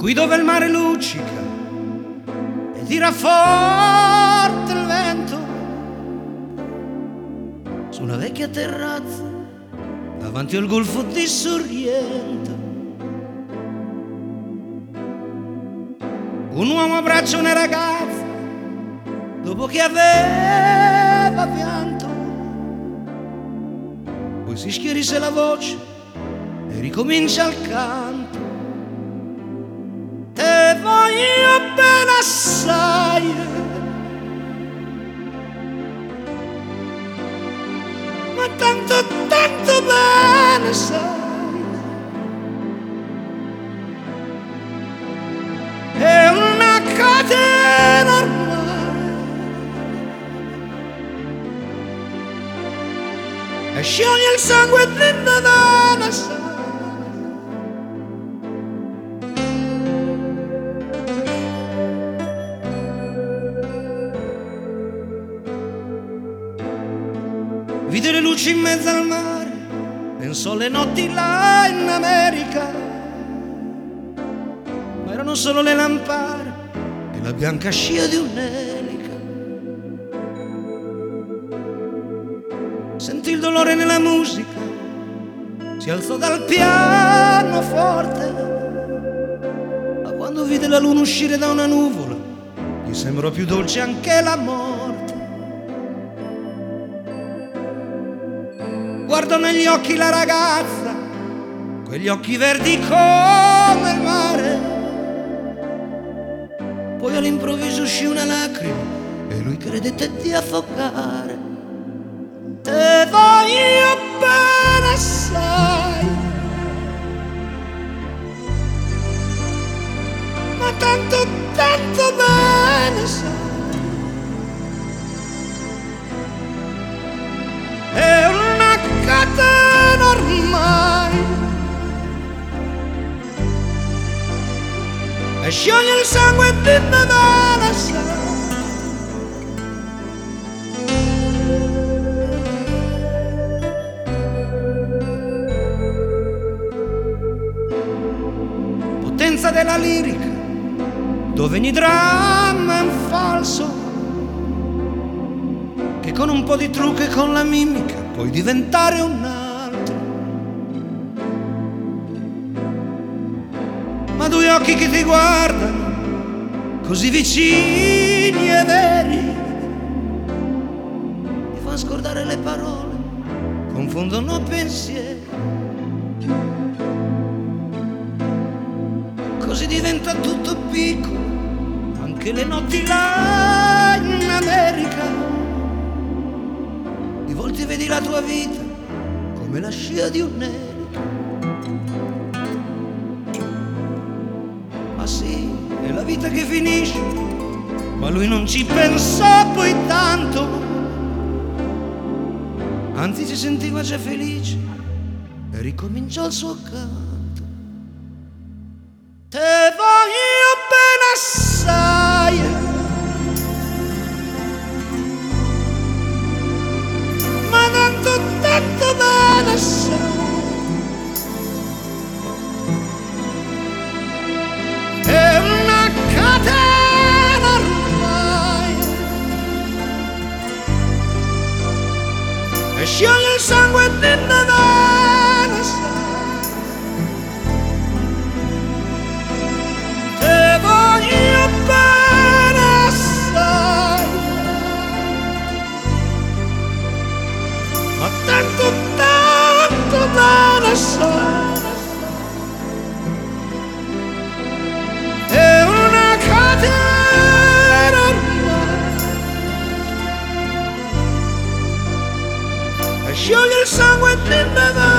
qui dove il mare luccica e tira forte il vento, su una vecchia terrazza davanti al golfo di Sorrento. Un uomo abbraccia una ragazza dopo che aveva pianto. Poi si schierisse la voce e ricomincia il canto. Voglio bene assai. Ma tanto, tanto bene sai. È una catena ormai. E scioglie il sangue dentro da una sai. Vide le luci in mezzo al mare, pensò alle notti là in America. Ma erano solo le lampare e la bianca scia di un'elica. Sentì il dolore nella musica, si alzò dal pianoforte. Ma quando vide la luna uscire da una nuvola, gli sembrò più dolce anche la guardo negli occhi la ragazza, quegli occhi verdi come il mare. Poi all'improvviso uscì una lacrima e lui credette di affogare. Te voglio bene assai, ma tanto, tanto bene sai. Il sangue di Nevada potenza della lirica dove ogni dramma è un falso che con un po' di trucco e con la mimica puoi diventare un altro. Ma due occhi che ti guardano, così vicini e veri, ti fanno scordare le parole, confondono pensieri. Così diventa tutto piccolo, anche le notti là in America di volte vedi la tua vita come la scia di un'elica. Ma vita che finisce, ma lui non ci pensò poi tanto. Anzi si sentiva già felice e ricominciò il suo canto. Te voglio bene assai. ma tanto, tanto bene sai. E scioglie il sangue Nevada sai. Te voglio tanto, tanto. E scioglie